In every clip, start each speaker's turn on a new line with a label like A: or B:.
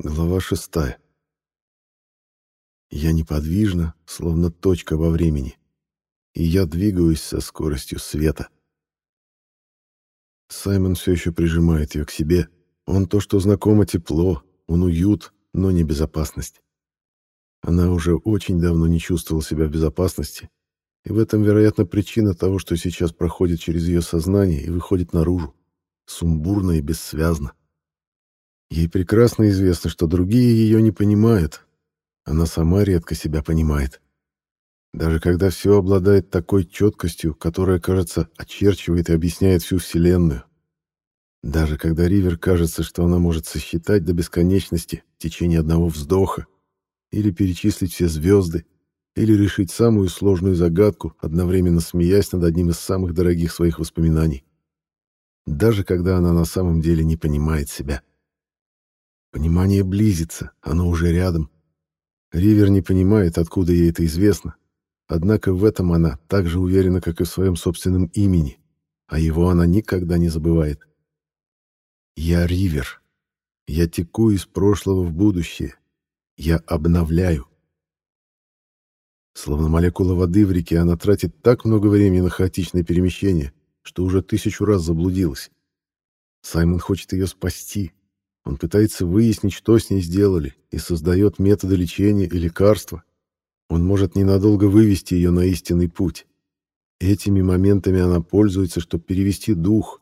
A: Глава шестая. Я неподвижна, словно точка во времени, и я двигаюсь со скоростью света. Саймон все еще прижимает ее к себе. Он то, что знакомо тепло, он уют, но не безопасность. Она уже очень давно не чувствовала себя в безопасности, и в этом, вероятно, причина того, что сейчас проходит через ее сознание и выходит наружу, сумбурно и бессвязно. Ей прекрасно известно, что другие ее не понимают. Она сама редко себя понимает. Даже когда все обладает такой четкостью, которая, кажется, очерчивает и объясняет всю Вселенную. Даже когда Ривер кажется, что она может сосчитать до бесконечности в течение одного вздоха, или перечислить все звезды, или решить самую сложную загадку, одновременно смеясь над одним из самых дорогих своих воспоминаний. Даже когда она на самом деле не понимает себя. Понимание близится, оно уже рядом. Ривер не понимает, откуда ей это известно. Однако в этом она так же уверена, как и в своем собственном имени, а его она никогда не забывает. Я Ривер. Я теку из прошлого в будущее. Я обновляю. Словно молекула воды в реке, она тратит так много времени на хаотичное перемещение, что уже тысячу раз заблудилась. Саймон хочет ее спасти, он пытается выяснить, что с ней сделали, и создает методы лечения и лекарства. Он может ненадолго вывести ее на истинный путь. Этими моментами она пользуется, чтобы перевести дух,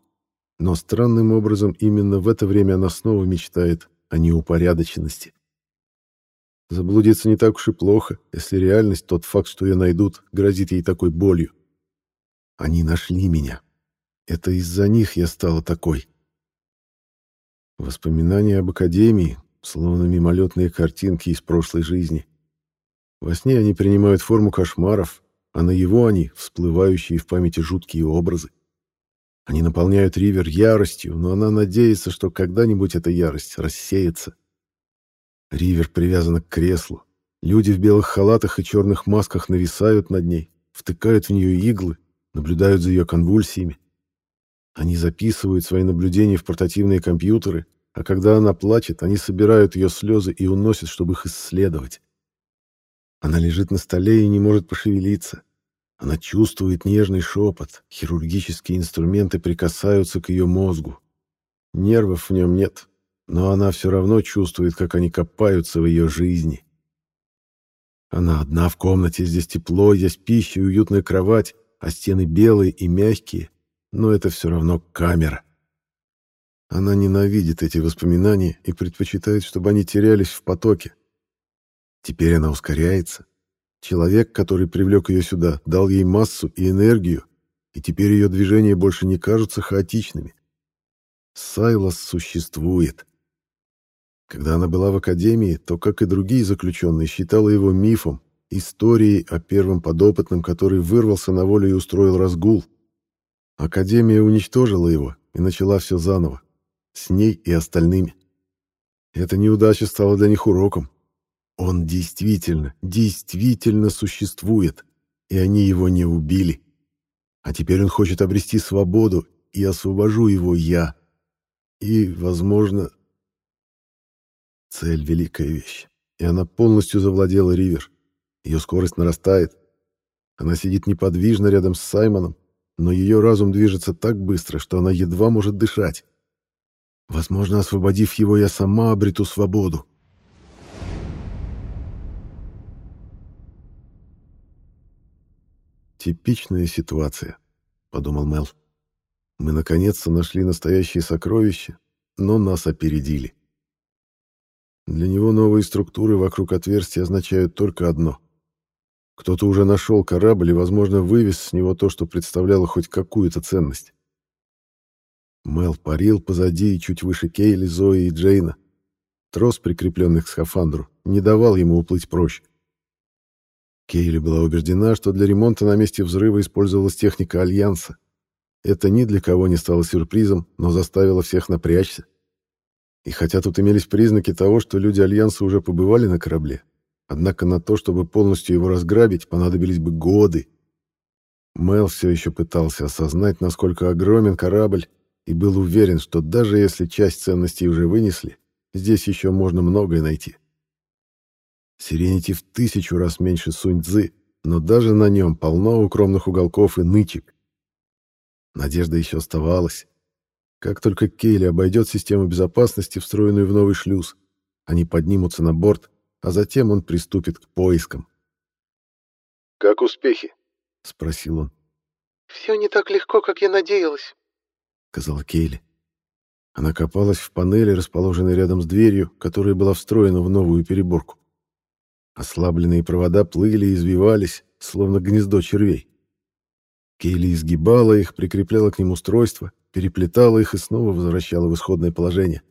A: но странным образом именно в это время она снова мечтает о неупорядоченности. Заблудиться не так уж и плохо, если реальность, тот факт, что ее найдут, грозит ей такой болью. Они нашли меня. Это из-за них я стала такой. Воспоминания об Академии, словно мимолетные картинки из прошлой жизни. Во сне они принимают форму кошмаров, а на его они — всплывающие в памяти жуткие образы. Они наполняют Ривер яростью, но она надеется, что когда-нибудь эта ярость рассеется. Ривер привязана к креслу. Люди в белых халатах и черных масках нависают над ней, втыкают в нее иглы, наблюдают за ее конвульсиями. Они записывают свои наблюдения в портативные компьютеры, а когда она плачет, они собирают ее слезы и уносят, чтобы их исследовать. Она лежит на столе и не может пошевелиться. Она чувствует нежный шепот, хирургические инструменты прикасаются к ее мозгу. Нервов в нем нет, но она все равно чувствует, как они копаются в ее жизни. Она одна в комнате, здесь тепло, здесь пища и уютная кровать, а стены белые и мягкие, но это все равно камера. Она ненавидит эти воспоминания и предпочитает, чтобы они терялись в потоке. Теперь она ускоряется. Человек, который привлек ее сюда, дал ей массу и энергию, и теперь ее движения больше не кажутся хаотичными. Сайлас существует. Когда она была в академии, то, как и другие заключенные, считала его мифом, историей о первом подопытном, который вырвался на волю и устроил разгул. Академия уничтожила его и начала все заново, с ней и остальными. Эта неудача стала для них уроком. Он действительно, действительно существует, и они его не убили. А теперь он хочет обрести свободу, и освобожу его я. И, возможно... Цель — великая вещь, и она полностью завладела Ривер. Ее скорость нарастает. Она сидит неподвижно рядом с Саймоном, но ее разум движется так быстро, что она едва может дышать. Возможно, освободив его, я сама обрету свободу. «Типичная ситуация», — подумал Мел. «Мы наконец-то нашли настоящие сокровища, но нас опередили». Для него новые структуры вокруг отверстия означают только одно. Кто-то уже нашел корабль и, возможно, вывез с него то, что представляло хоть какую-то ценность. Мел парил позади и чуть выше Кейли, Зои и Джейна. Трос, прикрепленный к скафандру, не давал ему уплыть проще. Кейли была убеждена, что для ремонта на месте взрыва использовалась техника Альянса. Это ни для кого не стало сюрпризом, но заставило всех напрячься. И хотя тут имелись признаки того, что люди Альянса уже побывали на корабле, Однако на то, чтобы полностью его разграбить, понадобились бы годы. Мел все еще пытался осознать, насколько огромен корабль, и был уверен, что даже если часть ценностей уже вынесли, здесь еще можно многое найти. Сиренити в тысячу раз меньше Сунь-Дзы, но даже на нем полно укромных уголков и нычек. Надежда еще оставалась. Как только Кейли обойдет систему безопасности, встроенную в новый шлюз, они поднимутся на борт, а затем он приступит к поискам.
B: «Как успехи?»
A: — спросил он.
C: «Все не так легко, как я надеялась», —
A: сказала Кейли. Она копалась в панели, расположенной рядом с дверью, которая была встроена в новую переборку. Ослабленные провода плыли и извивались, словно гнездо червей. Кейли изгибала их, прикрепляла к ним устройство, переплетала их и снова возвращала в исходное положение.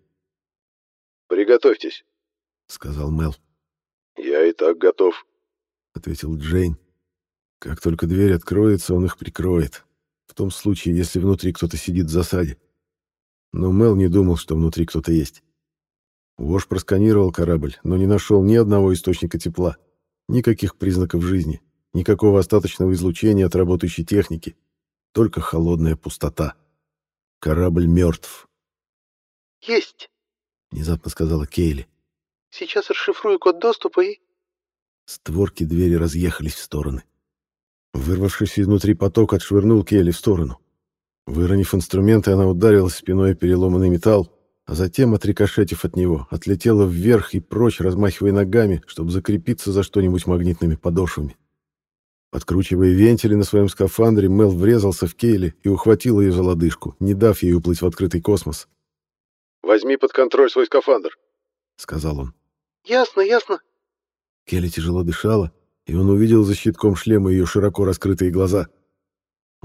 B: «Приготовьтесь», —
A: сказал Мел.
B: «Я и так готов», —
A: ответил Джейн. «Как только дверь откроется, он их прикроет. В том случае, если внутри кто-то сидит в засаде. Но Мел не думал, что внутри кто-то есть. Вош просканировал корабль, но не нашел ни одного источника тепла, никаких признаков жизни, никакого остаточного излучения от работающей техники, только холодная пустота. Корабль мертв.
C: «Есть!»
A: — внезапно сказала Кейли.
C: «Сейчас расшифрую код доступа и...»
A: Створки двери разъехались в стороны. Вырвавшись изнутри поток, отшвырнул Кейли в сторону. Выронив инструменты, она ударилась спиной о переломанный металл, а затем, отрикошетив от него, отлетела вверх и прочь, размахивая ногами, чтобы закрепиться за что-нибудь магнитными подошвами. Откручивая вентили на своем скафандре, Мел врезался в Кейли и ухватил ее за лодыжку, не дав ей уплыть в открытый космос.
B: «Возьми под контроль свой скафандр», —
A: сказал он.
C: «Ясно, ясно».
A: Келли тяжело дышала, и он увидел за щитком шлема ее широко раскрытые глаза —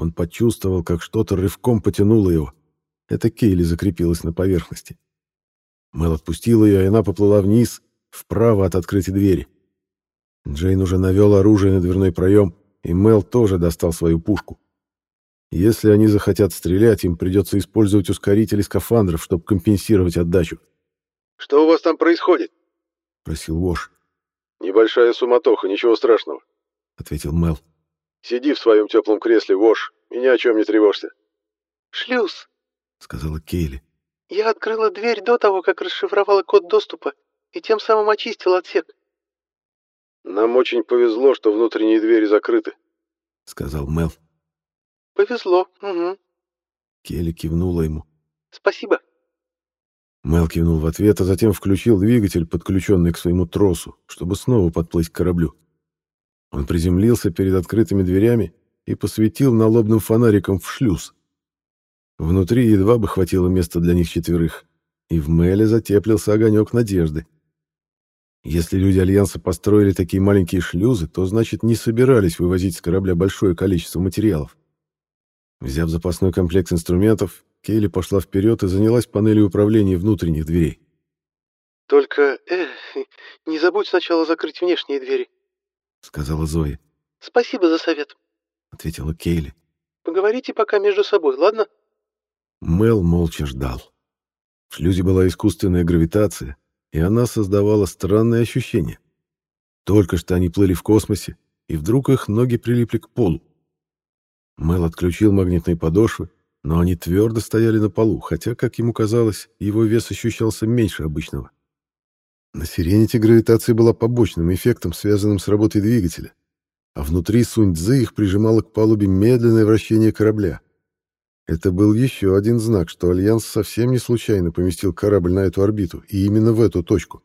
A: он почувствовал, как что-то рывком потянуло его. Это Кейли закрепилась на поверхности. Мэл отпустил ее, и она поплыла вниз, вправо от открытой двери. Джейн уже навел оружие на дверной проем, и Мэл тоже достал свою пушку. Если они захотят стрелять, им придется использовать ускорители скафандров, чтобы компенсировать отдачу.
B: «Что у вас там происходит?»
A: — просил Вош.
B: «Небольшая суматоха, ничего страшного», —
A: ответил Мэл.
B: Сиди в своем теплом кресле, Вош, и ни о чем не тревожься.
C: «Шлюз», —
A: сказала Кейли.
C: «Я открыла дверь до того, как расшифровала код доступа, и тем самым очистила отсек».
B: «Нам очень повезло, что внутренние двери закрыты», —
A: сказал Мел.
C: «Повезло, угу».
A: Келли кивнула ему.
C: «Спасибо».
A: Мел кивнул в ответ, а затем включил двигатель, подключенный к своему тросу, чтобы снова подплыть к кораблю. Он приземлился перед открытыми дверями и посветил налобным фонариком в шлюз. Внутри едва бы хватило места для них четверых, и в Мэле затеплился огонек надежды. Если люди Альянса построили такие маленькие шлюзы, то значит не собирались вывозить с корабля большое количество материалов. Взяв запасной комплект инструментов, Кейли пошла вперед и занялась панелью управления внутренних дверей.
C: «Только, э, не забудь сначала закрыть внешние двери», —
A: сказала Зоя.
C: «Спасибо за совет», —
A: ответила Кейли.
C: «Поговорите пока между собой, ладно?»
A: Мел молча ждал. В шлюзе была искусственная гравитация, и она создавала странные ощущения. Только что они плыли в космосе, и вдруг их ноги прилипли к полу. Мел отключил магнитные подошвы, но они твердо стояли на полу, хотя, как ему казалось, его вес ощущался меньше обычного. На Сирените гравитация была побочным эффектом, связанным с работой двигателя, а внутри Сунь-Дзы их прижимало к палубе медленное вращение корабля. Это был еще один знак, что Альянс совсем не случайно поместил корабль на эту орбиту, и именно в эту точку.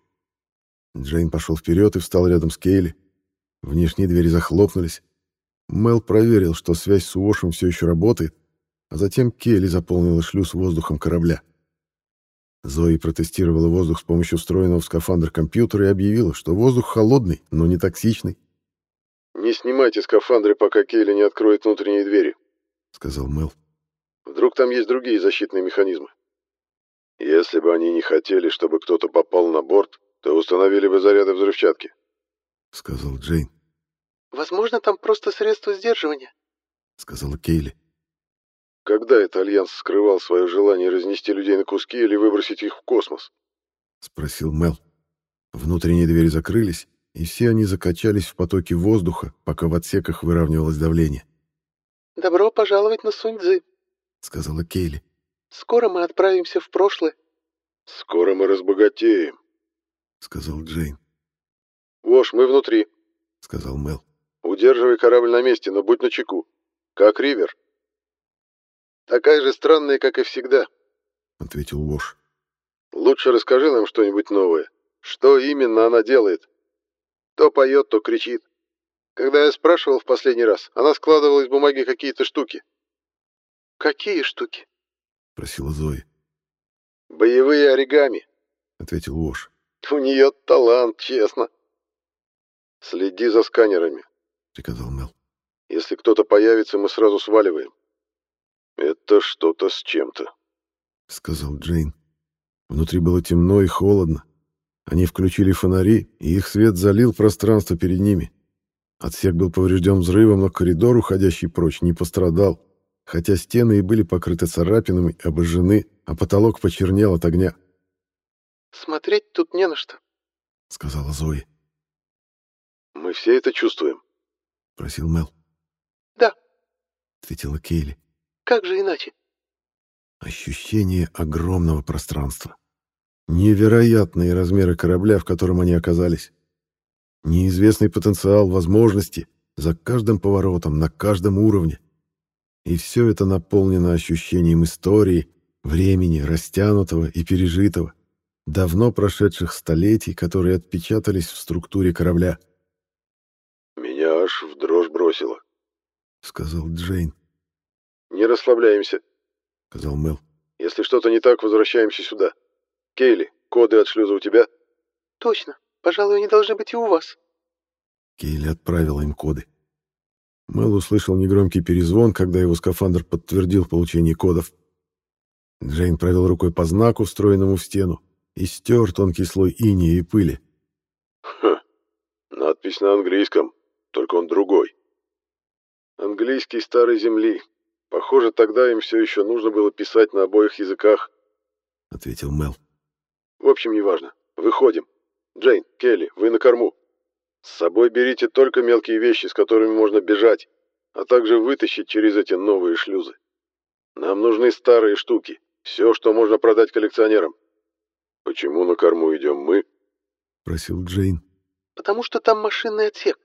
A: Джейн пошел вперед и встал рядом с Кейли. Внешние двери захлопнулись. Мел проверил, что связь с Уошем все еще работает, а затем Кейли заполнила шлюз воздухом корабля. Зои протестировала воздух с помощью встроенного в скафандр компьютера и объявила, что воздух холодный, но не токсичный.
B: «Не снимайте скафандры, пока Келли не откроет внутренние двери», — сказал Мэл. «Вдруг там есть другие защитные механизмы. Если бы они не хотели, чтобы кто-то попал на борт, то установили бы заряды взрывчатки», —
A: сказал Джейн.
C: «Возможно, там просто средство сдерживания», —
A: сказала Кейли.
B: Когда это Альянс скрывал свое желание разнести людей на куски или выбросить их в космос?
A: Спросил Мел. Внутренние двери закрылись, и все они закачались в потоке воздуха, пока в отсеках выравнивалось давление.
C: «Добро пожаловать на Суньцзы», —
A: сказала Кейли.
C: «Скоро мы отправимся в прошлое».
B: «Скоро мы разбогатеем», —
A: сказал Джейн.
B: «Вош, мы внутри», —
A: сказал Мел.
B: «Удерживай корабль на месте, но будь начеку. Как Ривер?» «Такая же странная, как и всегда», —
A: ответил Вош.
B: «Лучше расскажи нам что-нибудь новое. Что именно она делает? То поет, то кричит. Когда я спрашивал в последний раз, она складывала из бумаги какие-то штуки».
C: «Какие штуки?»
A: — спросила Зоя.
B: «Боевые оригами», —
A: ответил Вош.
B: «У нее талант, честно». «Следи за сканерами», —
A: приказал Мел.
B: «Если кто-то появится, мы сразу сваливаем». «Это что-то с чем-то», —
A: сказал Джейн. Внутри было темно и холодно. Они включили фонари, и их свет залил пространство перед ними. Отсек был поврежден взрывом, но коридор, уходящий прочь, не пострадал, хотя стены и были покрыты царапинами, обожжены, а потолок почернел от огня.
C: «Смотреть тут не на что», —
A: сказала Зои.
B: «Мы все это чувствуем?»
A: — просил Мел.
C: «Да», —
A: ответила Кейли.
C: «Как же иначе?»
A: Ощущение огромного пространства. Невероятные размеры корабля, в котором они оказались. Неизвестный потенциал, возможности за каждым поворотом, на каждом уровне. И все это наполнено ощущением истории, времени, растянутого и пережитого, давно прошедших столетий, которые отпечатались в структуре корабля.
B: «Меня аж в дрожь бросило», —
A: сказал Джейн.
B: «Не расслабляемся», —
A: сказал Мел.
B: «Если что-то не так, возвращаемся сюда. Кейли, коды от шлюза у тебя?»
C: «Точно. Пожалуй, они должны быть и у вас».
A: Кейли отправила им коды. Мэл услышал негромкий перезвон, когда его скафандр подтвердил получение кодов. Джейн провел рукой по знаку, встроенному в стену, и стер тонкий слой инея и пыли.
B: «Хм, надпись на английском, только он другой. Английский старой земли. Похоже, тогда им все еще нужно было писать на обоих языках», —
A: ответил Мел.
B: «В общем, неважно. Выходим. Джейн, Келли, вы на корму. С собой берите только мелкие вещи, с которыми можно бежать, а также вытащить через эти новые шлюзы. Нам нужны старые штуки, все, что можно продать коллекционерам. Почему на корму идем мы?
A: Просил Джейн.
C: Потому что там машинный отсек.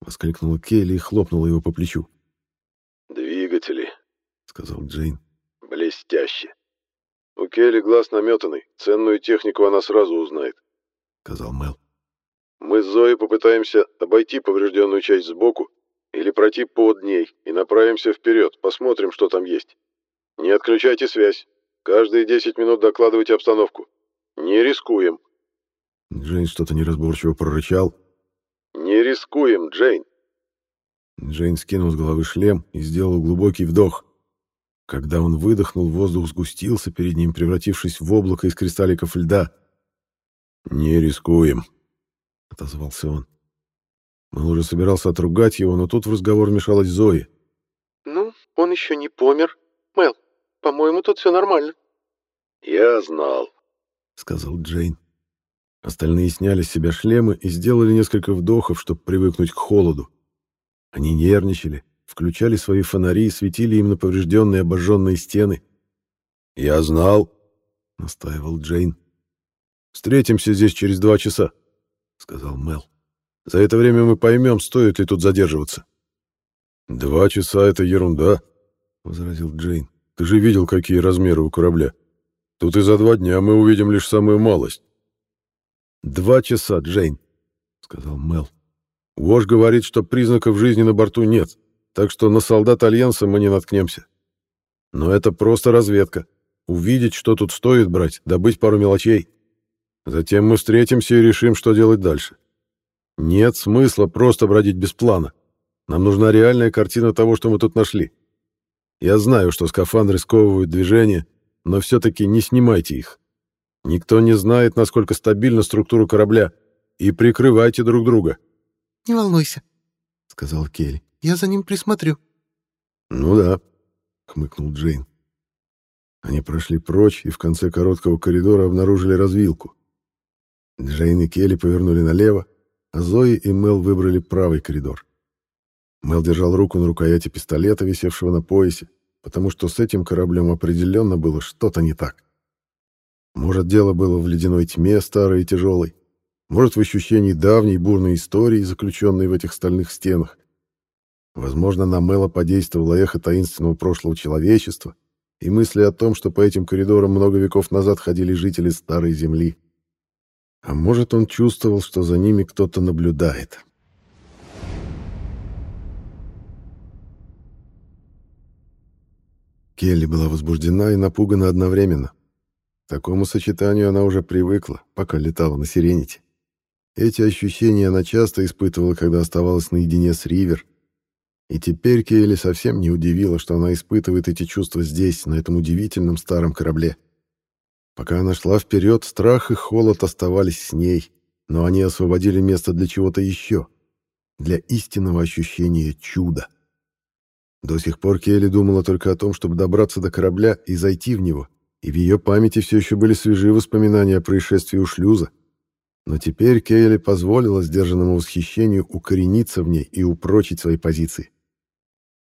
A: Воскликнула Келли и хлопнула его по плечу. Сказал Джейн.
B: Блестяще. У Келли глаз наметанный, ценную технику она сразу узнает.
A: Сказал Мел.
B: Мы с Зоей попытаемся обойти поврежденную часть сбоку или пройти под ней и направимся вперед, посмотрим, что там есть. Не отключайте связь. Каждые 10 минут докладывайте обстановку. Не рискуем.
A: Джейн что-то неразборчиво прорычал.
B: Не рискуем, Джейн.
A: Джейн скинул с головы шлем и сделал глубокий вдох. Когда он выдохнул, воздух сгустился перед ним, превратившись в облако из кристалликов льда. «Не рискуем», — отозвался он. Он уже собирался отругать его, но тут в разговор вмешалась Зои.
C: «Ну, он еще не помер. Мел, по-моему, тут все нормально».
B: «Я знал», —
A: сказал Джейн. Остальные сняли с себя шлемы и сделали несколько вдохов, чтобы привыкнуть к холоду. Они нервничали, включали свои фонари и светили им на поврежденные обожженные стены. «Я знал», — настаивал Джейн. «Встретимся здесь через два часа» сказал Мел. За это время мы поймем, стоит ли тут задерживаться. Два часа — это ерунда, возразил Джейн. Ты же видел, какие размеры у корабля. Тут и за два дня мы увидим лишь самую малость. Два часа, Джейн, сказал Мел. Вож говорит, что признаков жизни на борту нет, так что на солдат Альянса мы не наткнемся. Но это просто разведка. Увидеть, что тут стоит брать, добыть пару мелочей. Затем мы встретимся и решим, что делать дальше. Нет смысла просто бродить без плана. Нам нужна реальная картина того, что мы тут нашли. Я знаю, что скафандры сковывают движение, но все-таки не снимайте их. Никто не знает, насколько стабильна структура корабля, и прикрывайте друг друга.
C: — Не волнуйся, — сказал Келли. — Я за ним присмотрю.
A: — Ну да, — хмыкнул Джейн. Они прошли прочь и в конце короткого коридора обнаружили развилку. Джейн и Келли повернули налево, а Зои и Мел выбрали правый коридор. Мел держал руку на рукояти пистолета, висевшего на поясе, потому что с этим кораблем определенно было что-то не так. Может, дело было в ледяной тьме, старой и тяжелой. Может, в ощущении давней бурной истории, заключенной в этих стальных стенах. Возможно, на Мэла подействовало эхо таинственного прошлого человечества и мысли о том, что по этим коридорам много веков назад ходили жители Старой Земли. А может, он чувствовал, что за ними кто-то наблюдает. Келли была возбуждена и напугана одновременно. К такому сочетанию она уже привыкла, пока летала на Сирените. Эти ощущения она часто испытывала, когда оставалась наедине с Ривер. И теперь Кейли совсем не удивила, что она испытывает эти чувства здесь, на этом удивительном старом корабле. Пока она шла вперед, страх и холод оставались с ней, но они освободили место для чего-то еще, для истинного ощущения чуда. До сих пор Келли думала только о том, чтобы добраться до корабля и зайти в него, и в ее памяти все еще были свежие воспоминания о происшествии у шлюза. Но теперь Кейли позволила сдержанному восхищению укорениться в ней и упрочить свои позиции.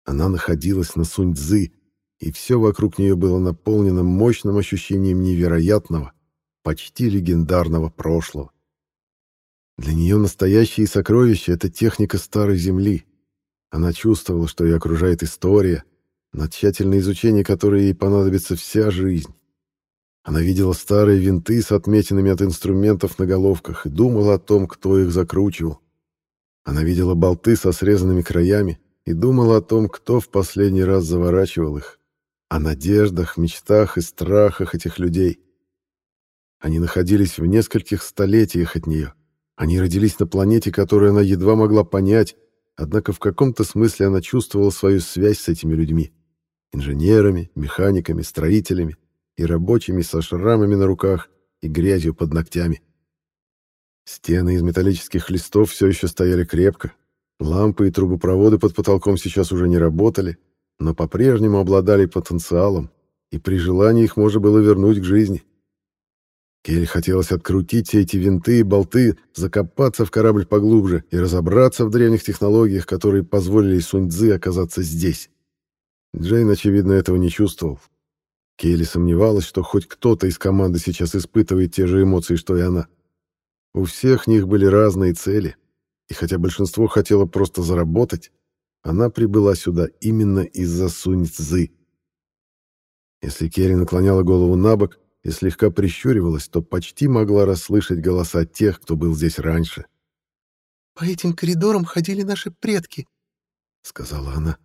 A: Она находилась на Сунь-Дзы, и все вокруг нее было наполнено мощным ощущением невероятного, почти легендарного прошлого. Для нее настоящие сокровища — это техника Старой Земли. Она чувствовала, что ее окружает история, на тщательное изучение которой ей понадобится вся жизнь. Она видела старые винты с отметинами от инструментов на головках и думала о том, кто их закручивал. Она видела болты со срезанными краями и думала о том, кто в последний раз заворачивал их, о надеждах, мечтах и страхах этих людей. Они находились в нескольких столетиях от нее. Они родились на планете, которую она едва могла понять, однако в каком-то смысле она чувствовала свою связь с этими людьми. Инженерами, механиками, строителями и рабочими со шрамами на руках и грязью под ногтями. Стены из металлических листов все еще стояли крепко. Лампы и трубопроводы под потолком сейчас уже не работали, но по-прежнему обладали потенциалом, и при желании их можно было вернуть к жизни. Кель хотелось открутить все эти винты и болты, закопаться в корабль поглубже и разобраться в древних технологиях, которые позволили Суньцзы оказаться здесь. Джейн, очевидно, этого не чувствовал. Келли сомневалась, что хоть кто-то из команды сейчас испытывает те же эмоции, что и она. У всех них были разные цели, и хотя большинство хотело просто заработать, она прибыла сюда именно из-за Сунь-Цзы. Если Керри наклоняла голову на бок и слегка прищуривалась, то почти могла расслышать голоса тех, кто был здесь раньше.
C: «По этим коридорам ходили наши предки», — сказала она.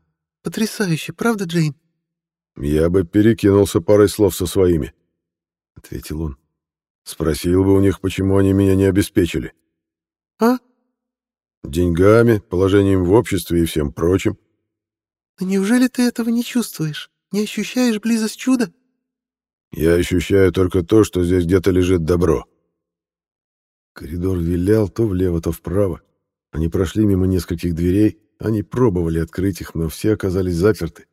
C: «Потрясающе, правда, Джейн?»
B: «Я бы перекинулся парой слов со своими», — ответил он. «Спросил бы у них, почему они меня не обеспечили».
C: «А?»
B: «Деньгами, положением в обществе и всем прочим».
C: «Но неужели ты этого не чувствуешь? Не ощущаешь близость чуда?»
B: «Я ощущаю только то, что здесь где-то лежит добро».
A: Коридор вилял то влево, то вправо. Они прошли мимо нескольких дверей, они пробовали открыть их, но все оказались заперты.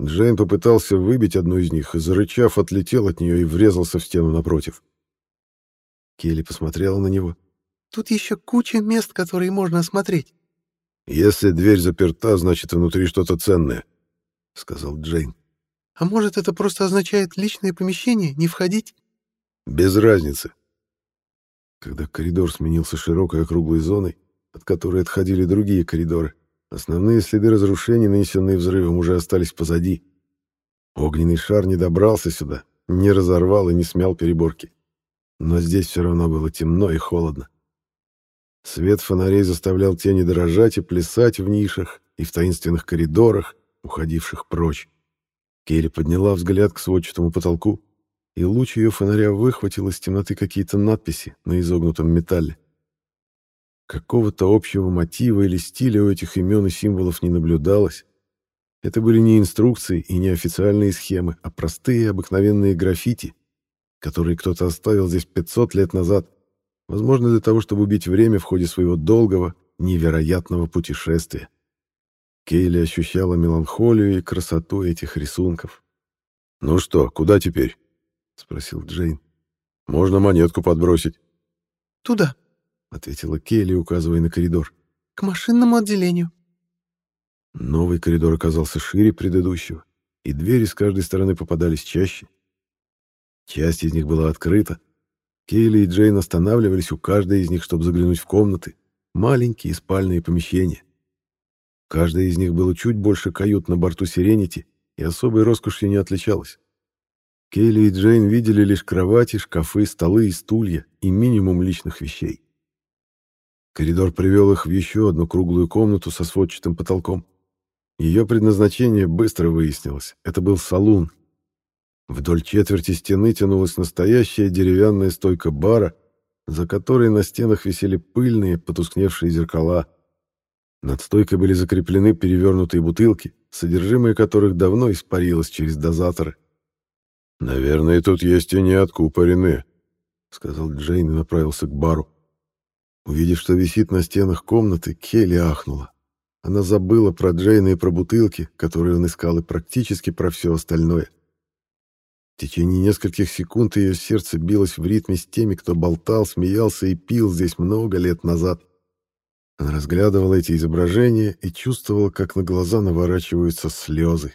A: Джейн попытался выбить одну из них и, зарычав, отлетел от нее и врезался в стену напротив. Келли посмотрела на него.
C: «Тут еще куча мест, которые можно осмотреть».
B: «Если дверь заперта, значит, внутри что-то ценное», — сказал Джейн.
C: «А может, это просто означает личное помещение, не входить?»
B: «Без разницы».
A: Когда коридор сменился широкой округлой зоной, от которой отходили другие коридоры, Основные следы разрушений, нанесенные взрывом, уже остались позади. Огненный шар не добрался сюда, не разорвал и не смял переборки. Но здесь все равно было темно и холодно. Свет фонарей заставлял тени дрожать и плясать в нишах и в таинственных коридорах, уходивших прочь. Келли подняла взгляд к сводчатому потолку, и луч ее фонаря выхватил из темноты какие-то надписи на изогнутом металле. Какого-то общего мотива или стиля у этих имен и символов не наблюдалось. Это были не инструкции и не официальные схемы, а простые обыкновенные граффити, которые кто-то оставил здесь 500 лет назад, возможно, для того, чтобы убить время в ходе своего долгого, невероятного путешествия. Кейли ощущала меланхолию и красоту этих рисунков.
B: «Ну что, куда теперь?»
A: — спросил Джейн.
B: «Можно монетку подбросить».
C: «Туда»,
A: ответила Келли, указывая на коридор.
C: К машинному отделению.
A: Новый коридор оказался шире предыдущего, и двери с каждой стороны попадались чаще. Часть из них была открыта. Кейли и Джейн останавливались у каждой из них, чтобы заглянуть в комнаты, маленькие спальные помещения. Каждая из них было чуть больше кают на борту Сиренити и особой роскошью не отличалась. Кейли и Джейн видели лишь кровати, шкафы, столы и стулья и минимум личных вещей. Коридор привел их в еще одну круглую комнату со сводчатым потолком. Ее предназначение быстро выяснилось. Это был салун. Вдоль четверти стены тянулась настоящая деревянная стойка бара, за которой на стенах висели пыльные, потускневшие зеркала. Над стойкой были закреплены перевернутые бутылки, содержимое которых давно испарилось через дозаторы.
B: «Наверное, тут есть и не откупоренные», — сказал
A: Джейн и направился к бару. Увидев, что висит на стенах комнаты, Келли ахнула. Она забыла про Джейна и про бутылки, которые он искал, и практически про все остальное. В течение нескольких секунд ее сердце билось в ритме с теми, кто болтал, смеялся и пил здесь много лет назад. Она разглядывала эти изображения и чувствовала, как на глаза наворачиваются слезы.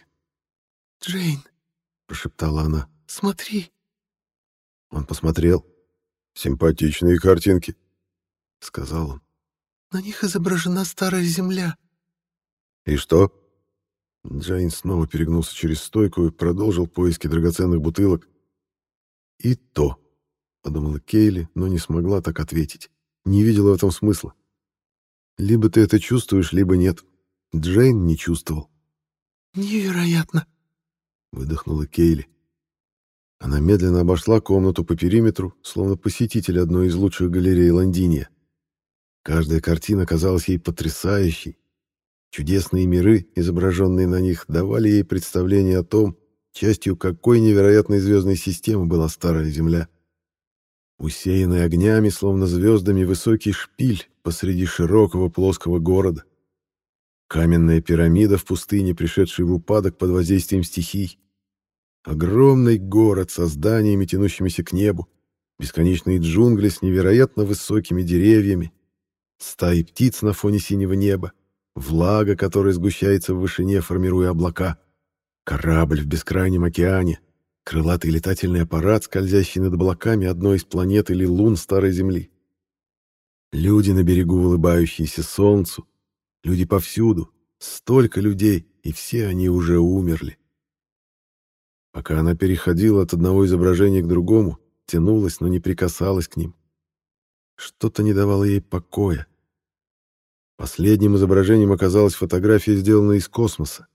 C: «Джейн», — прошептала она, — «смотри».
A: Он посмотрел.
B: «Симпатичные картинки», —
A: сказал он.
C: «На них изображена старая земля».
B: «И что?»
A: Джейн снова перегнулся через стойку и продолжил поиски драгоценных бутылок. «И то», — подумала Кейли, но не смогла так ответить. Не видела в этом смысла. Либо ты это чувствуешь, либо нет. Джейн не чувствовал.
C: «Невероятно!»
A: — выдохнула Кейли. Она медленно обошла комнату по периметру, словно посетитель одной из лучших галерей Лондиния. Каждая картина казалась ей потрясающей. Чудесные миры, изображенные на них, давали ей представление о том, частью какой невероятной звездной системы была Старая Земля. Усеянный огнями, словно звездами, высокий шпиль посреди широкого плоского города. Каменная пирамида в пустыне, пришедшая в упадок под воздействием стихий. Огромный город со зданиями, тянущимися к небу. Бесконечные джунгли с невероятно высокими деревьями, стаи птиц на фоне синего неба, влага, которая сгущается в вышине, формируя облака, корабль в бескрайнем океане, крылатый летательный аппарат, скользящий над облаками одной из планет или лун Старой Земли. Люди на берегу, улыбающиеся солнцу, люди повсюду, столько людей, и все они уже умерли. Пока она переходила от одного изображения к другому, тянулась, но не прикасалась к ним. Что-то не давало ей покоя. Последним изображением оказалась фотография, сделанная из космоса.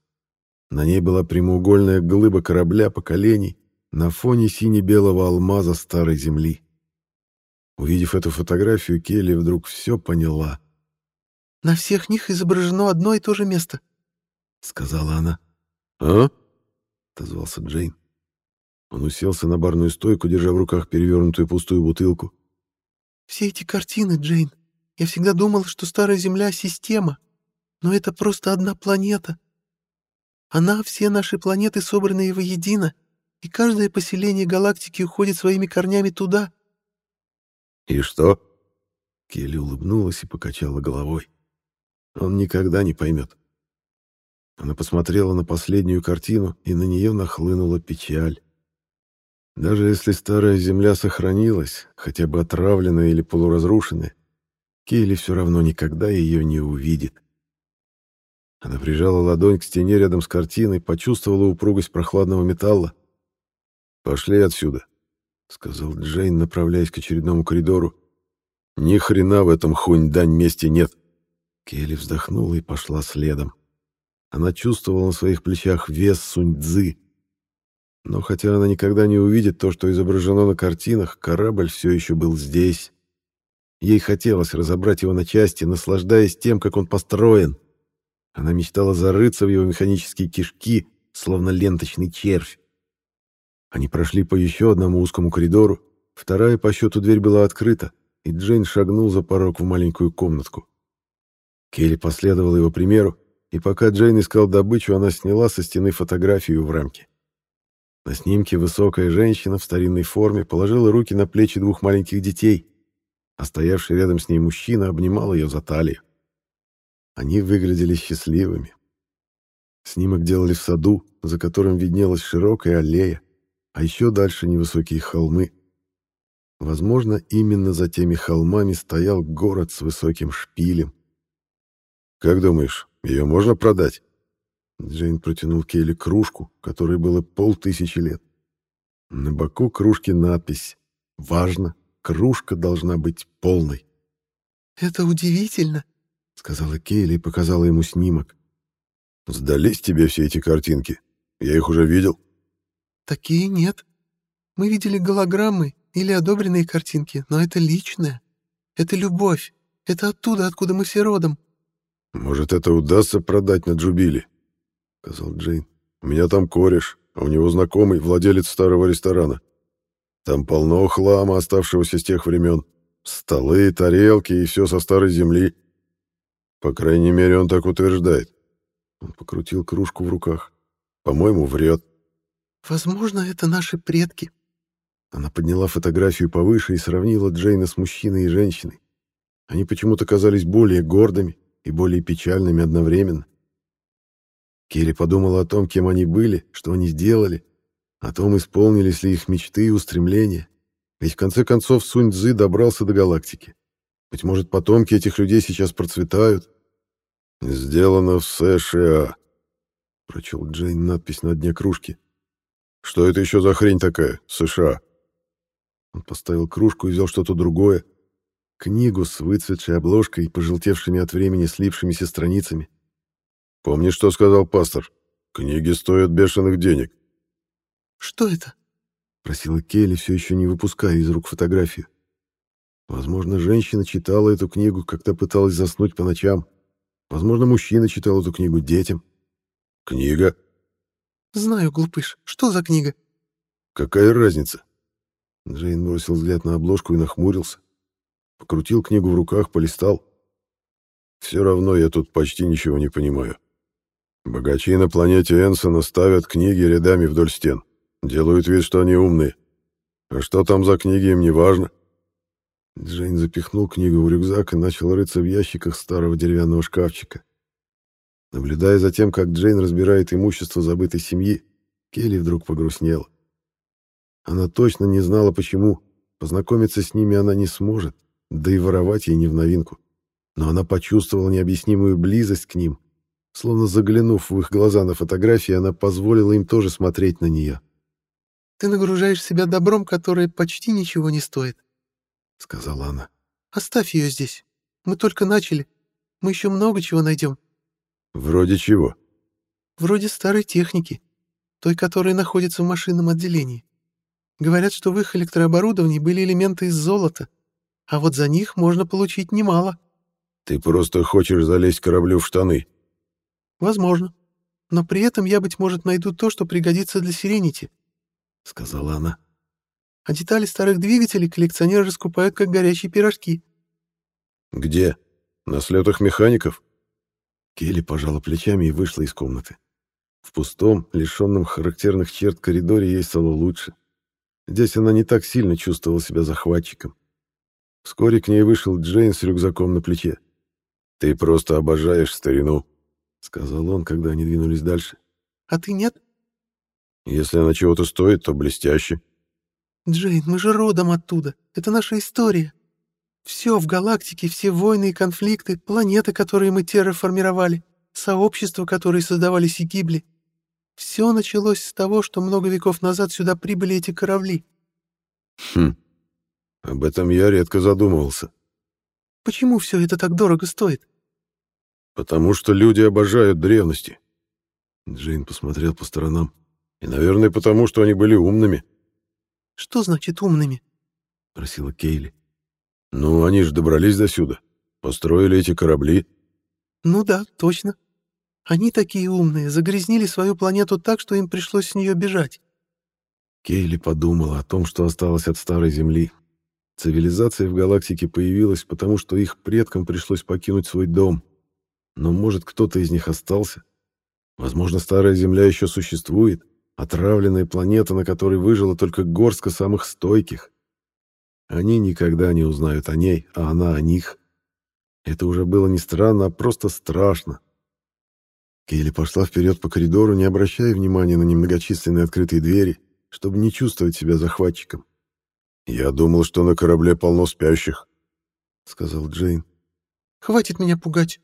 A: На ней была прямоугольная глыба корабля поколений на фоне сине-белого алмаза старой земли. Увидев эту фотографию, Келли вдруг все поняла.
C: «На всех них изображено одно и то же место», — сказала она.
B: «А?»
A: — отозвался Джейн. Он уселся на барную стойку, держа в руках перевернутую пустую бутылку.
C: Все эти картины, Джейн, я всегда думала, что Старая Земля — система, но это просто одна планета. Она, все наши планеты собраны воедино, и каждое поселение галактики уходит своими корнями туда.
B: «И что?»
A: Келли улыбнулась и покачала головой. Он никогда не поймет. Она посмотрела на последнюю картину, и на нее нахлынула печаль. Даже если старая земля сохранилась, хотя бы отравленная или полуразрушенная, Кейли все равно никогда ее не увидит. Она прижала ладонь к стене рядом с картиной, почувствовала упругость прохладного металла. «Пошли отсюда», — сказал Джейн, направляясь к очередному коридору. «Ни хрена в этом хунь-дань месте нет». Келли вздохнула и пошла следом. Она чувствовала на своих плечах вес Сунь-Дзы, но хотя она никогда не увидит то, что изображено на картинах, корабль все еще был здесь. Ей хотелось разобрать его на части, наслаждаясь тем, как он построен. Она мечтала зарыться в его механические кишки, словно ленточный червь. Они прошли по еще одному узкому коридору. Вторая по счету дверь была открыта, и Джейн шагнул за порог в маленькую комнатку. Келли последовала его примеру, и пока Джейн искал добычу, она сняла со стены фотографию в рамке. На снимке высокая женщина в старинной форме положила руки на плечи двух маленьких детей, а стоявший рядом с ней мужчина обнимал ее за талию. Они выглядели счастливыми. Снимок делали в саду, за которым виднелась широкая аллея. а еще дальше невысокие холмы. Возможно, именно за теми холмами стоял город с высоким шпилем. «Как думаешь, ее можно продать?» Джейн протянул Кейли кружку, которой было полтысячи лет. На боку кружки надпись «Важно, кружка должна быть полной».
C: «Это удивительно», — сказала Кейли и показала ему снимок.
B: «Сдались тебе все эти картинки? Я их уже видел».
C: «Такие нет. Мы видели голограммы или одобренные картинки, но это личное. Это любовь. Это оттуда, откуда мы все родом».
B: «Может, это удастся продать на Джубили?» — сказал Джейн. «У меня там кореш, а у него знакомый, владелец старого ресторана. Там полно хлама, оставшегося с тех времен. Столы, тарелки и все со старой земли. По крайней мере, он так утверждает». Он покрутил кружку в руках. «По-моему, врет».
C: «Возможно, это наши предки».
A: Она подняла фотографию повыше и сравнила Джейна с мужчиной и женщиной. Они почему-то казались более гордыми и более печальными одновременно. Керри подумала о том, кем они были, что они сделали, о том, исполнились ли их мечты и устремления. Ведь в конце концов Сунь Цзы добрался до галактики. Быть может, потомки этих людей сейчас процветают.
B: «Сделано в США», —
A: прочел Джейн надпись на дне кружки.
B: «Что это еще за хрень такая, США?»
A: Он поставил кружку и взял что-то другое. Книгу с выцветшей обложкой и пожелтевшими от времени слипшимися страницами.
B: Помнишь, что сказал пастор? Книги стоят бешеных денег.
C: Что это?
A: Просила Келли, все еще не выпуская из рук фотографию. Возможно, женщина читала эту книгу, когда пыталась заснуть по ночам. Возможно, мужчина читал эту книгу детям.
B: Книга?
C: Знаю, глупыш. Что за книга?
B: Какая разница?
A: Джейн бросил взгляд на обложку и нахмурился. Покрутил книгу в руках, полистал.
B: Все равно я тут почти ничего не понимаю. Богачи на планете Энсона ставят книги рядами вдоль стен. Делают вид, что они умные. А что там за книги, им не важно.
A: Джейн запихнул книгу в рюкзак и начал рыться в ящиках старого деревянного шкафчика. Наблюдая за тем, как Джейн разбирает имущество забытой семьи, Келли вдруг погрустнела. Она точно не знала, почему. Познакомиться с ними она не сможет, да и воровать ей не в новинку. Но она почувствовала необъяснимую близость к ним Словно заглянув в их глаза на фотографии, она позволила им тоже смотреть на нее.
C: «Ты нагружаешь себя добром, которое почти ничего не стоит», — сказала она. «Оставь ее здесь. Мы только начали. Мы еще много чего найдем».
B: «Вроде чего?»
C: «Вроде старой техники, той, которая находится в машинном отделении. Говорят, что в их электрооборудовании были элементы из золота, а вот за них можно получить немало».
B: «Ты просто хочешь залезть кораблю в штаны»,
C: Возможно. Но при этом я, быть может, найду то, что пригодится для Сиренити, — сказала она. А детали старых двигателей коллекционеры раскупают, как горячие пирожки.
B: Где? На слетах механиков?
A: Келли пожала плечами и вышла из комнаты. В пустом, лишенном характерных черт коридоре ей стало лучше. Здесь она не так сильно чувствовала себя захватчиком. Вскоре к ней вышел Джейн с рюкзаком на плече.
B: «Ты просто обожаешь старину», —
A: сказал он, когда они двинулись дальше.
C: «А ты нет?»
B: «Если она чего-то стоит, то блестяще».
C: «Джейн, мы же родом оттуда. Это наша история. Все в галактике, все войны и конфликты, планеты, которые мы терраформировали, сообщества, которые создавались и гибли. Все началось с того, что много веков назад сюда прибыли эти корабли».
B: «Хм, об этом я редко задумывался».
C: «Почему все это так дорого стоит?»
B: Потому что люди обожают древности.
A: Джейн посмотрел по сторонам.
B: И, наверное, потому что они были умными.
C: Что значит умными?
A: Просила Кейли.
B: Ну, они же добрались до сюда. Построили эти корабли.
C: Ну да, точно. Они такие умные, загрязнили свою планету так, что им пришлось с нее бежать.
A: Кейли подумала о том, что осталось от Старой Земли. Цивилизация в галактике появилась, потому что их предкам пришлось покинуть свой дом, но, может, кто-то из них остался? Возможно, старая Земля еще существует, отравленная планета, на которой выжила только горстка самых стойких. Они никогда не узнают о ней, а она о них. Это уже было не странно, а просто страшно. Кейли пошла вперед по коридору, не обращая внимания на немногочисленные открытые двери, чтобы не чувствовать себя захватчиком.
B: «Я думал, что на корабле полно спящих», —
A: сказал Джейн.
C: «Хватит меня пугать».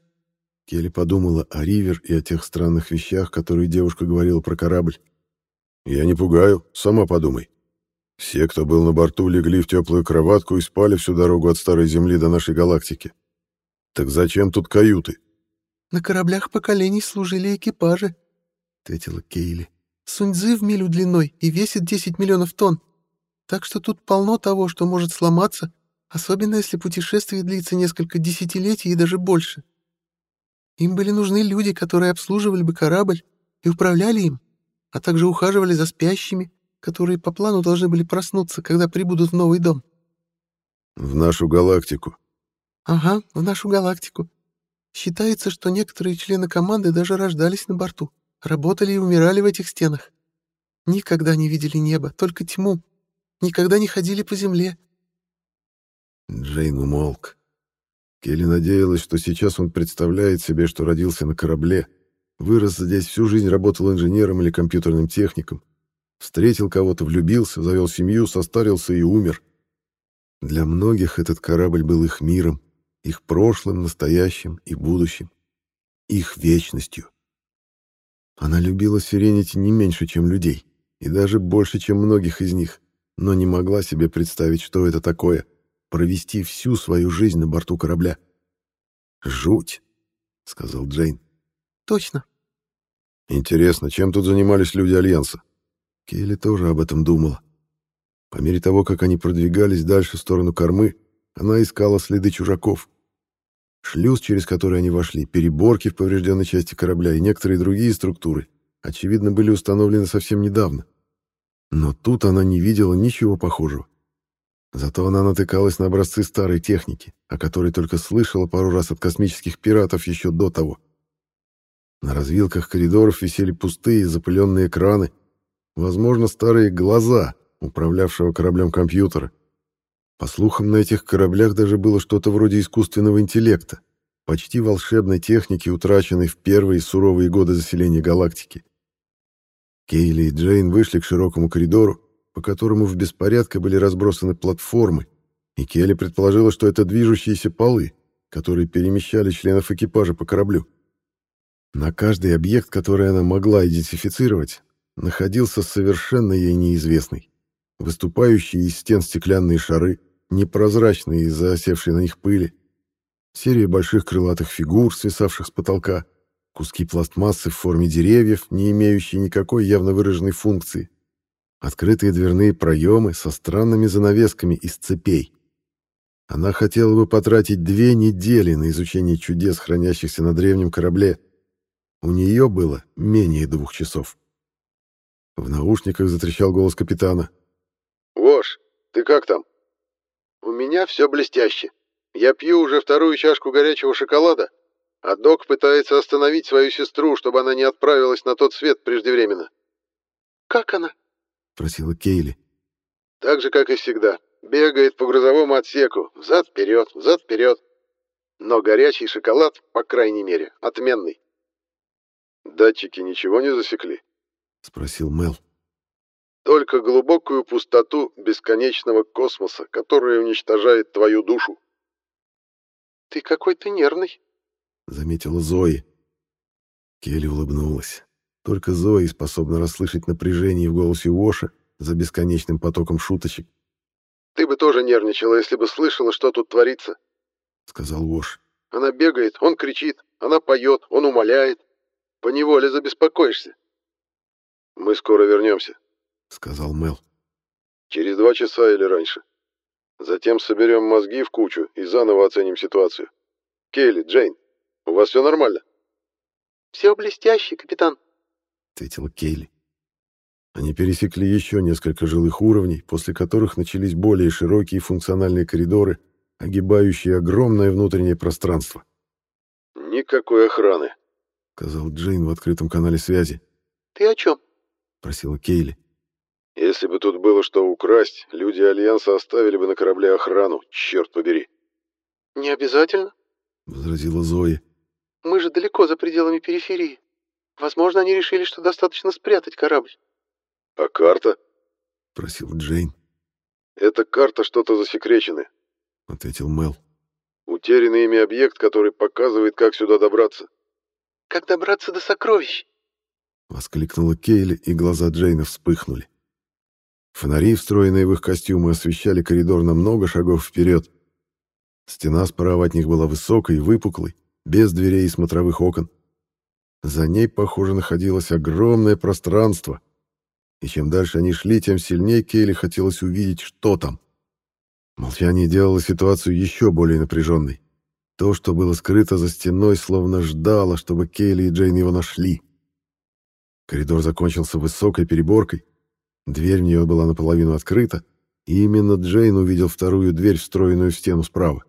A: Келли подумала о Ривер и о тех странных вещах, которые девушка говорила про корабль.
B: «Я не пугаю, сама подумай. Все, кто был на борту, легли в теплую кроватку и спали всю дорогу от Старой Земли до нашей галактики. Так зачем тут каюты?»
C: «На кораблях поколений служили экипажи», — ответила Кейли. «Суньцзы в милю длиной и весит 10 миллионов тонн. Так что тут полно того, что может сломаться, особенно если путешествие длится несколько десятилетий и даже больше. Им были нужны люди, которые обслуживали бы корабль и управляли им, а также ухаживали за спящими, которые по плану должны были проснуться, когда прибудут в новый дом.
B: В нашу галактику.
C: Ага, в нашу галактику. Считается, что некоторые члены команды даже рождались на борту, работали и умирали в этих стенах. Никогда не видели небо, только тьму, никогда не ходили по земле.
A: Джейн умолк. Келли надеялась, что сейчас он представляет себе, что родился на корабле, вырос здесь, всю жизнь работал инженером или компьютерным техником, встретил кого-то, влюбился, завел семью, состарился и умер. Для многих этот корабль был их миром, их прошлым, настоящим и будущим, их вечностью. Она любила Сиренити не меньше, чем людей, и даже больше, чем многих из них но не могла себе представить, что это такое — провести всю свою жизнь на борту корабля. «Жуть», — сказал Джейн.
C: «Точно».
B: «Интересно, чем тут занимались люди Альянса?»
A: Келли тоже об этом думала. По мере того, как они продвигались дальше в сторону кормы, она искала следы чужаков. Шлюз, через который они вошли, переборки в поврежденной части корабля и некоторые другие структуры, очевидно, были установлены совсем недавно. Но тут она не видела ничего похожего. Зато она натыкалась на образцы старой техники, о которой только слышала пару раз от космических пиратов еще до того. На развилках коридоров висели пустые запыленные экраны, возможно, старые глаза управлявшего кораблем компьютера. По слухам, на этих кораблях даже было что-то вроде искусственного интеллекта, почти волшебной техники, утраченной в первые суровые годы заселения галактики. Кейли и Джейн вышли к широкому коридору, по которому в беспорядке были разбросаны платформы, и Келли предположила, что это движущиеся полы, которые перемещали членов экипажа по кораблю. На каждый объект, который она могла идентифицировать, находился совершенно ей неизвестный. Выступающие из стен стеклянные шары, непрозрачные из-за осевшей на них пыли, серия больших крылатых фигур, свисавших с потолка — куски пластмассы в форме деревьев, не имеющие никакой явно выраженной функции, открытые дверные проемы со странными занавесками из цепей. Она хотела бы потратить две недели на изучение чудес, хранящихся на древнем корабле. У нее было менее двух часов. В наушниках затрещал голос капитана.
B: «Вош, ты как там?»
D: «У меня все блестяще. Я пью уже вторую чашку горячего шоколада, а док пытается остановить свою сестру, чтобы она не отправилась на тот свет преждевременно.
C: «Как она?»
A: — спросила Кейли.
D: «Так же, как и всегда. Бегает по грузовому отсеку, взад-вперед, взад-вперед. Но горячий шоколад, по крайней мере, отменный».
B: «Датчики ничего не засекли?»
A: — спросил Мел.
D: «Только глубокую пустоту бесконечного космоса, которая уничтожает твою душу».
C: «Ты какой-то нервный»,
A: заметила Зои. Келли улыбнулась. Только Зои способна расслышать напряжение в голосе Уоша за бесконечным потоком шуточек.
D: «Ты бы тоже нервничала, если бы слышала, что тут творится», —
A: сказал Уош.
D: «Она бегает, он кричит, она поет, он умоляет. Поневоле забеспокоишься».
B: «Мы скоро вернемся», —
A: сказал Мел.
B: «Через два часа или раньше. Затем соберем мозги в кучу и заново оценим ситуацию. Келли, Джейн, у вас все нормально?»
C: «Все блестяще, капитан», —
A: ответила Кейли. Они пересекли еще несколько жилых уровней, после которых начались более широкие функциональные коридоры, огибающие огромное внутреннее пространство.
B: «Никакой охраны», —
A: сказал Джейн в открытом канале связи.
C: «Ты о чем?»
A: — просила Кейли.
B: «Если бы тут было что украсть, люди Альянса оставили бы на корабле охрану, черт побери».
C: «Не обязательно», —
A: возразила Зоя.
C: Мы же далеко за пределами периферии. Возможно, они решили, что достаточно спрятать корабль.
B: А карта?
A: — спросил Джейн.
B: «Это карта что-то засекреченное», —
A: ответил Мел.
B: «Утерянный ими объект, который показывает, как сюда добраться».
C: «Как добраться до сокровищ?»
A: — воскликнула Кейли, и глаза Джейна вспыхнули. Фонари, встроенные в их костюмы, освещали коридор на много шагов вперед. Стена справа от них была высокой и выпуклой, без дверей и смотровых окон. За ней, похоже, находилось огромное пространство, и чем дальше они шли, тем сильнее Кейли хотелось увидеть, что там. Молчание делало ситуацию еще более напряженной. То, что было скрыто за стеной, словно ждало, чтобы Кейли и Джейн его нашли. Коридор закончился высокой переборкой. Дверь в нее была наполовину открыта, и именно Джейн увидел вторую дверь, встроенную в стену справа.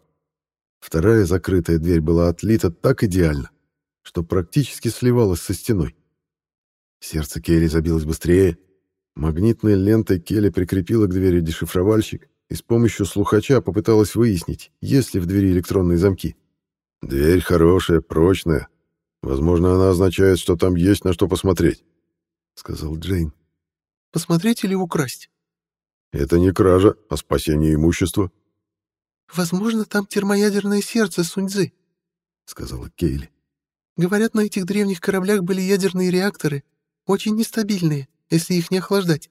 A: Вторая закрытая дверь была отлита так идеально, что практически сливалась со стеной. Сердце Келли забилось быстрее. Магнитной лентой Келли прикрепила к двери дешифровальщик и с помощью слухача попыталась выяснить, есть ли в двери электронные замки.
B: «Дверь хорошая, прочная. Возможно, она означает, что там есть на что посмотреть», — сказал Джейн.
C: «Посмотреть или украсть?»
B: «Это не кража, а спасение имущества».
C: «Возможно, там термоядерное сердце Суньцзы», — сказала Кейли. «Говорят, на этих древних кораблях были ядерные реакторы, очень нестабильные, если их не охлаждать.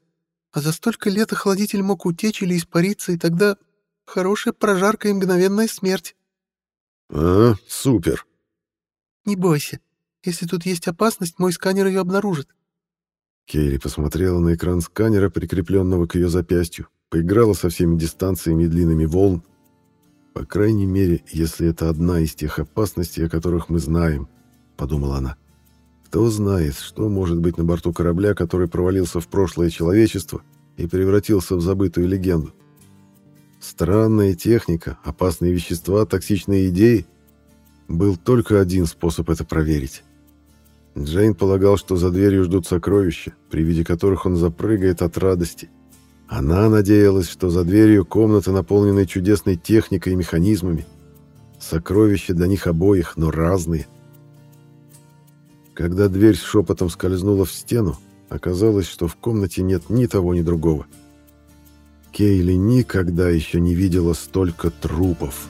C: А за столько лет охладитель мог утечь или испариться, и тогда хорошая прожарка и мгновенная смерть».
B: «А, супер!»
C: «Не бойся. Если тут есть опасность, мой сканер ее обнаружит».
A: Кейли посмотрела на экран сканера, прикрепленного к ее запястью, поиграла со всеми дистанциями и длинами волн, по крайней мере, если это одна из тех опасностей, о которых мы знаем, подумала она. Кто знает, что может быть на борту корабля, который провалился в прошлое человечество и превратился в забытую легенду. Странная техника, опасные вещества, токсичные идеи. Был только один способ это проверить. Джейн полагал, что за дверью ждут сокровища, при виде которых он запрыгает от радости. Она надеялась, что за дверью комната, наполненная чудесной техникой и механизмами. Сокровища для них обоих, но разные. Когда дверь с шепотом скользнула в стену, оказалось, что в комнате нет ни того, ни другого. Кейли никогда еще не видела столько трупов.